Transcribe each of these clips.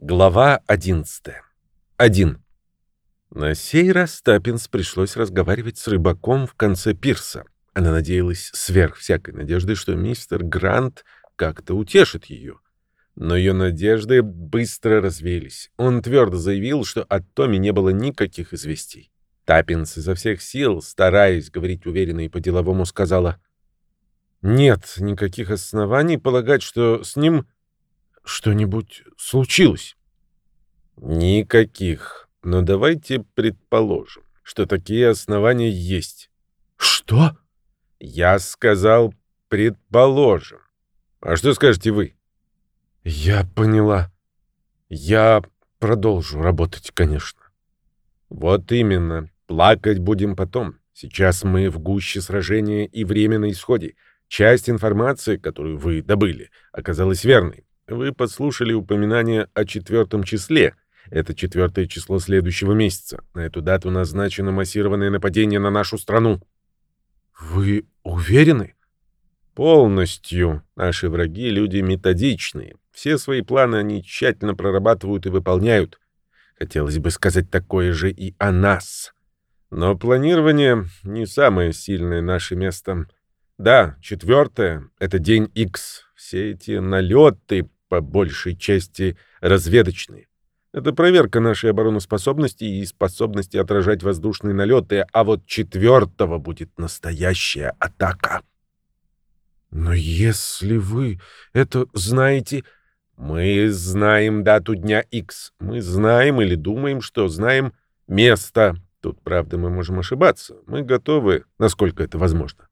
Глава 11. 1. На сей раз Таппенс пришлось разговаривать с рыбаком в конце пирса. Она надеялась сверх всякой надежды, что мистер Грант как-то утешит ее. Но ее надежды быстро развеялись. Он твердо заявил, что от Томми не было никаких известий. Таппенс изо всех сил, стараясь говорить уверенно и по-деловому, сказала, «Нет никаких оснований полагать, что с ним что-нибудь случилось? Никаких. Но давайте предположим, что такие основания есть. Что? Я сказал предположим. А что скажете вы? Я поняла. Я продолжу работать, конечно. Вот именно. Плакать будем потом. Сейчас мы в гуще сражения и время на исходе. Часть информации, которую вы добыли, оказалась верной. Вы подслушали упоминание о четвертом числе. Это четвертое число следующего месяца. На эту дату назначено массированное нападение на нашу страну. Вы уверены? Полностью. Наши враги — люди методичные. Все свои планы они тщательно прорабатывают и выполняют. Хотелось бы сказать такое же и о нас. Но планирование — не самое сильное наше место. Да, четвертое — это день X. Все эти налеты, по большей части разведочные. Это проверка нашей обороноспособности и способности отражать воздушные налеты, а вот четвертого будет настоящая атака. Но если вы это знаете... Мы знаем дату дня X. Мы знаем или думаем, что знаем место. Тут, правда, мы можем ошибаться. Мы готовы, насколько это возможно.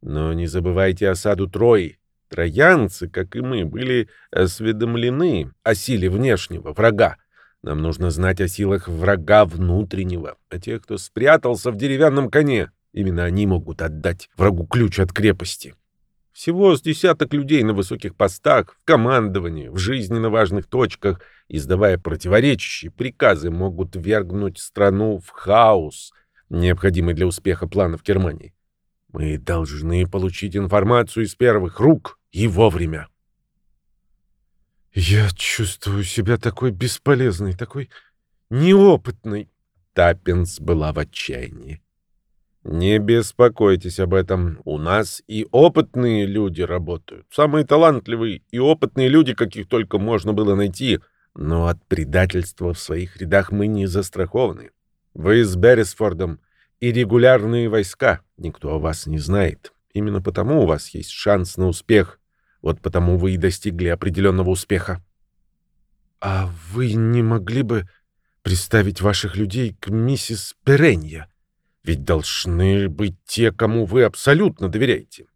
Но не забывайте осаду Трои. Троянцы, как и мы, были осведомлены о силе внешнего врага. Нам нужно знать о силах врага внутреннего, о тех, кто спрятался в деревянном коне. Именно они могут отдать врагу ключ от крепости. Всего с десяток людей на высоких постах, в командовании, в жизненно важных точках, издавая противоречащие приказы, могут вергнуть страну в хаос, необходимый для успеха планов Германии. Мы должны получить информацию из первых рук и вовремя. Я чувствую себя такой бесполезной, такой неопытной. Таппинс была в отчаянии. Не беспокойтесь об этом. У нас и опытные люди работают. Самые талантливые и опытные люди, каких только можно было найти. Но от предательства в своих рядах мы не застрахованы. Вы с Беррисфордом и регулярные войска. Никто о вас не знает. Именно потому у вас есть шанс на успех. Вот потому вы и достигли определенного успеха. А вы не могли бы представить ваших людей к миссис Перенья? Ведь должны быть те, кому вы абсолютно доверяете.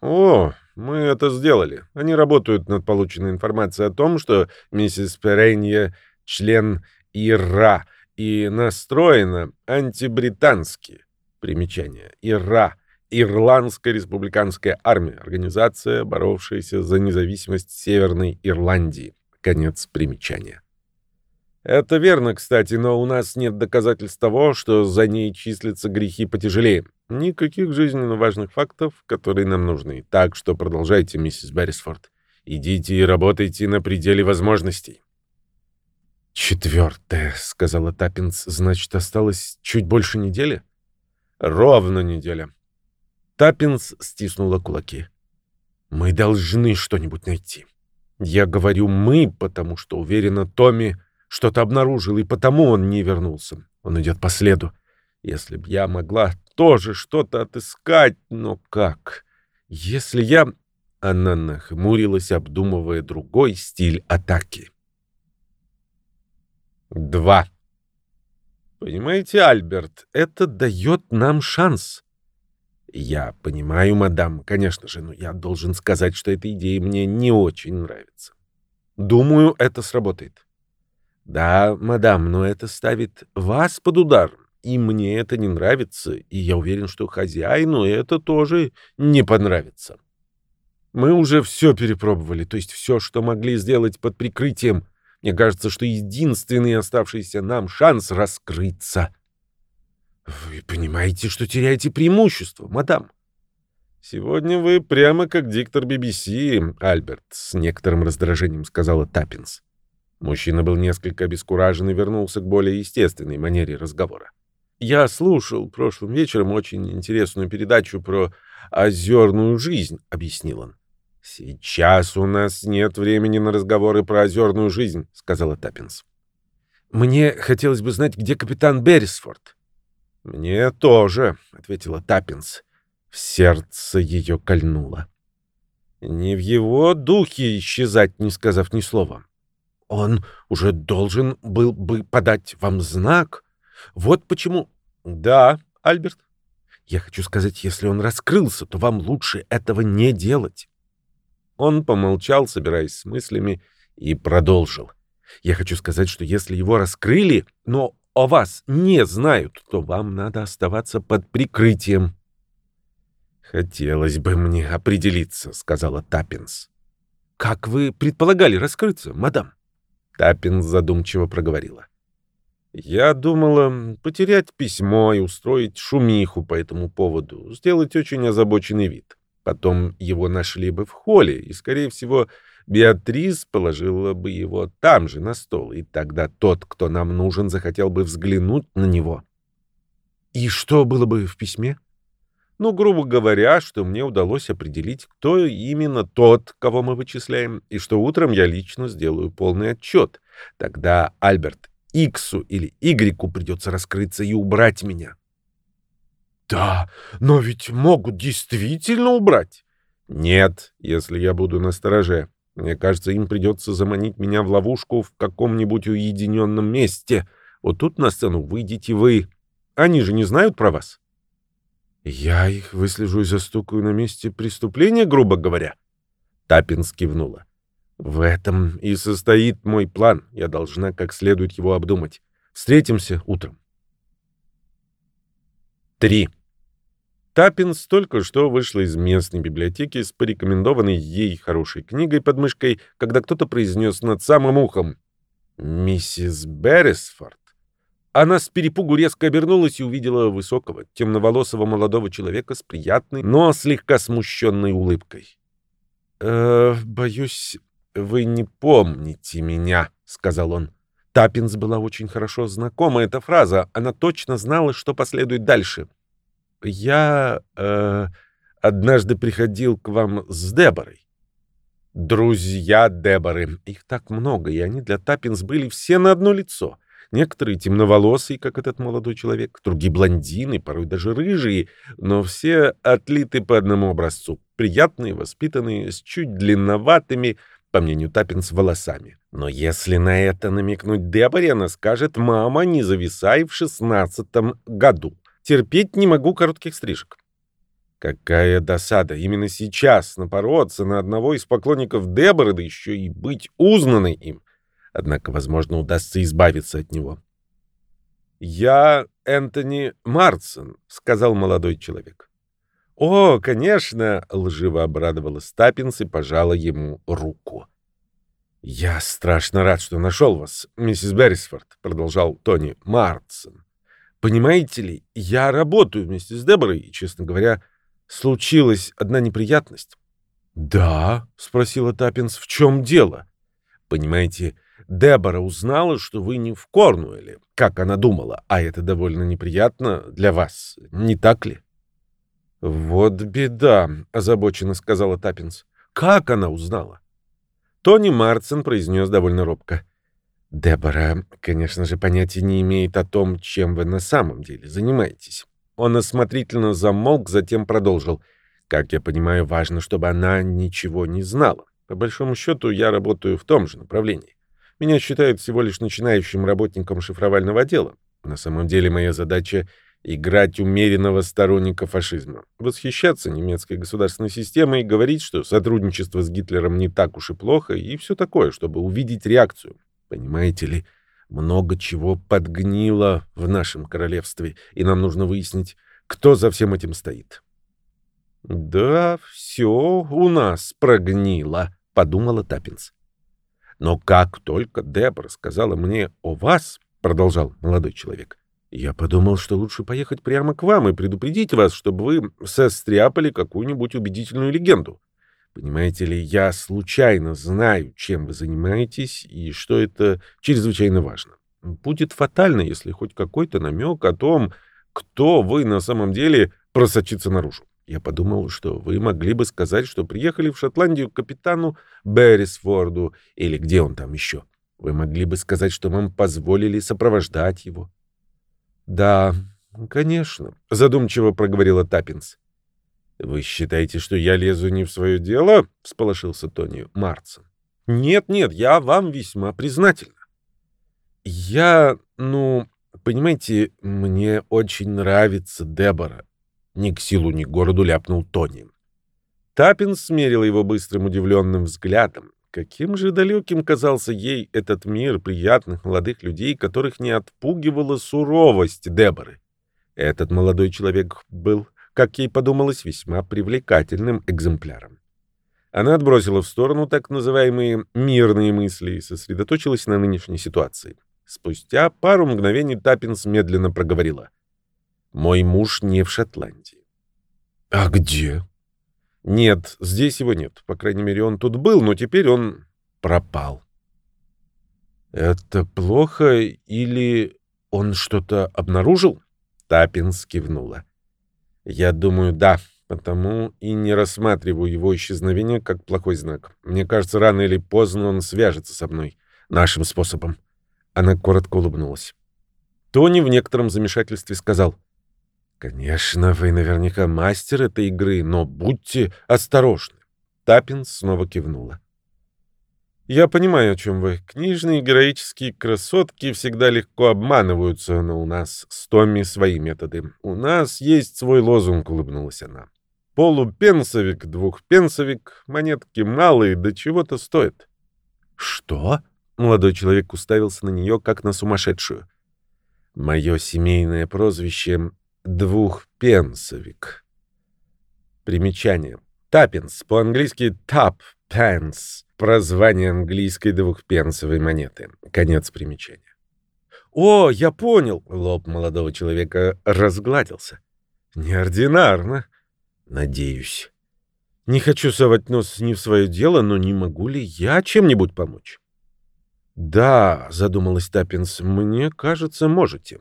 О, мы это сделали. Они работают над полученной информацией о том, что миссис Перенья — член ИРА — и настроена антибритански. Примечание. ИРА. Ирландская республиканская армия. Организация, боровшаяся за независимость Северной Ирландии. Конец примечания. Это верно, кстати, но у нас нет доказательств того, что за ней числятся грехи потяжелее. Никаких жизненно важных фактов, которые нам нужны. Так что продолжайте, миссис Беррисфорд. Идите и работайте на пределе возможностей. «Четвертое», — сказала Таппинс. «Значит, осталось чуть больше недели?» «Ровно неделя». Таппинс стиснула кулаки. «Мы должны что-нибудь найти. Я говорю «мы», потому что, уверена, Томми что-то обнаружил, и потому он не вернулся. Он идет по следу. Если б я могла тоже что-то отыскать, но как? Если я...» Она нахмурилась, обдумывая другой стиль атаки. Два. Понимаете, Альберт, это дает нам шанс. Я понимаю, мадам, конечно же, но я должен сказать, что эта идея мне не очень нравится. Думаю, это сработает. Да, мадам, но это ставит вас под удар, и мне это не нравится, и я уверен, что хозяину это тоже не понравится. Мы уже все перепробовали, то есть все, что могли сделать под прикрытием мне кажется, что единственный оставшийся нам шанс раскрыться. Вы понимаете, что теряете преимущество, мадам? Сегодня вы прямо как диктор BBC, Альберт, с некоторым раздражением сказала Таппинс. Мужчина был несколько обескуражен и вернулся к более естественной манере разговора. «Я слушал прошлым вечером очень интересную передачу про озерную жизнь», — объяснил он. «Сейчас у нас нет времени на разговоры про озерную жизнь», — сказала Таппинс. «Мне хотелось бы знать, где капитан Беррисфорд». «Мне тоже», — ответила Таппинс. В сердце ее кольнуло. Не в его духе исчезать, не сказав ни слова. Он уже должен был бы подать вам знак. Вот почему... Да, Альберт. Я хочу сказать, если он раскрылся, то вам лучше этого не делать. Он помолчал, собираясь с мыслями, и продолжил. Я хочу сказать, что если его раскрыли, но о вас не знают, то вам надо оставаться под прикрытием. «Хотелось бы мне определиться», — сказала Таппинс. «Как вы предполагали раскрыться, мадам?» Таппинс задумчиво проговорила. «Я думала потерять письмо и устроить шумиху по этому поводу, сделать очень озабоченный вид. Потом его нашли бы в холле, и, скорее всего, Беатрис положила бы его там же на стол, и тогда тот, кто нам нужен, захотел бы взглянуть на него». «И что было бы в письме?» Ну, грубо говоря, что мне удалось определить, кто именно тот, кого мы вычисляем, и что утром я лично сделаю полный отчет. Тогда Альберт Иксу или Игреку придется раскрыться и убрать меня. Да, но ведь могут действительно убрать. Нет, если я буду на стороже. Мне кажется, им придется заманить меня в ловушку в каком-нибудь уединенном месте. Вот тут на сцену выйдете вы. Они же не знают про вас. «Я их выслежу и застукаю на месте преступления, грубо говоря?» Таппинс кивнула. «В этом и состоит мой план. Я должна как следует его обдумать. Встретимся утром». 3. Таппинс только что вышла из местной библиотеки с порекомендованной ей хорошей книгой под мышкой, когда кто-то произнес над самым ухом «Миссис Беррисфорд». Она с перепугу резко обернулась и увидела высокого, темноволосого молодого человека с приятной, но слегка смущенной улыбкой. «Э, «Боюсь, вы не помните меня», — сказал он. Таппинс была очень хорошо знакома эта фраза. Она точно знала, что последует дальше. «Я э, однажды приходил к вам с Деборой». Друзья Деборы. Их так много, и они для Таппинс были все на одно лицо — Некоторые темноволосые, как этот молодой человек, другие блондины, порой даже рыжие, но все отлиты по одному образцу. Приятные, воспитанные, с чуть длинноватыми, по мнению Таппинс, волосами. Но если на это намекнуть Деборе, она скажет «Мама, не зависай в шестнадцатом году. Терпеть не могу коротких стрижек». Какая досада именно сейчас напороться на одного из поклонников Деборы, да еще и быть узнанной им. Однако, возможно, удастся избавиться от него. «Я Энтони Марсон», — сказал молодой человек. «О, конечно!» — лживо обрадовалась Таппинс и пожала ему руку. «Я страшно рад, что нашел вас, миссис Беррисфорд», — продолжал Тони Марсон. «Понимаете ли, я работаю вместе с Деборой, и, честно говоря, случилась одна неприятность». «Да?» — спросила Таппинс. «В чем дело?» «Понимаете, Дебора узнала, что вы не в Корнуэле, как она думала, а это довольно неприятно для вас, не так ли? — Вот беда, — озабоченно сказала Таппинс. — Как она узнала? Тони Марцин произнес довольно робко. — Дебора, конечно же, понятия не имеет о том, чем вы на самом деле занимаетесь. Он осмотрительно замолк, затем продолжил. Как я понимаю, важно, чтобы она ничего не знала. По большому счету, я работаю в том же направлении. Меня считают всего лишь начинающим работником шифровального отдела. На самом деле моя задача — играть умеренного сторонника фашизма, восхищаться немецкой государственной системой говорить, что сотрудничество с Гитлером не так уж и плохо, и все такое, чтобы увидеть реакцию. Понимаете ли, много чего подгнило в нашем королевстве, и нам нужно выяснить, кто за всем этим стоит. «Да, все у нас прогнило», — подумала Таппинс. Но как только Дебора сказала мне о вас, продолжал молодой человек, я подумал, что лучше поехать прямо к вам и предупредить вас, чтобы вы состряпали какую-нибудь убедительную легенду. Понимаете ли, я случайно знаю, чем вы занимаетесь, и что это чрезвычайно важно. Будет фатально, если хоть какой-то намек о том, кто вы на самом деле, просочится наружу. Я подумал, что вы могли бы сказать, что приехали в Шотландию к капитану Беррисфорду, или где он там еще. Вы могли бы сказать, что вам позволили сопровождать его. — Да, конечно, — задумчиво проговорила Таппинс. — Вы считаете, что я лезу не в свое дело? — всполошился Тони Марсон. — Нет-нет, я вам весьма признательна. — Я, ну, понимаете, мне очень нравится Дебора. Ни к силу, ни к городу ляпнул Тони. Таппинс смерил его быстрым удивленным взглядом. Каким же далеким казался ей этот мир приятных молодых людей, которых не отпугивала суровость Деборы. Этот молодой человек был как ей подумалось, весьма привлекательным экземпляром. Она отбросила в сторону так называемые «мирные мысли» и сосредоточилась на нынешней ситуации. Спустя пару мгновений Таппинс медленно проговорила. «Мой муж не в Шотландии». «А где?» «Нет, здесь его нет. По крайней мере, он тут был, но теперь он пропал». «Это плохо или он что-то обнаружил?» Таппинс кивнула. Я думаю, да, потому и не рассматриваю его исчезновение как плохой знак. Мне кажется, рано или поздно он свяжется со мной. Нашим способом. Она коротко улыбнулась. Тони в некотором замешательстве сказал. «Конечно, вы наверняка мастер этой игры, но будьте осторожны». Таппинс снова кивнула. Я понимаю, о чем вы. Книжные героические красотки всегда легко обманываются, но у нас с Томми свои методы. У нас есть свой лозунг, улыбнулась она. Полупенсовик, двухпенсовик, монетки малые, до чего-то стоят. Что? Молодой человек уставился на нее, как на сумасшедшую. Мое семейное прозвище — двухпенсовик. Примечание. Таппинс, по-английски «тап», «пенс», прозвание английской двухпенсовой монеты. Конец примечания. «О, я понял!» — лоб молодого человека разгладился. «Неординарно. Надеюсь. Не хочу совать нос не в свое дело, но не могу ли я чем-нибудь помочь?» «Да», — задумалась Таппинс, — «мне кажется, можете».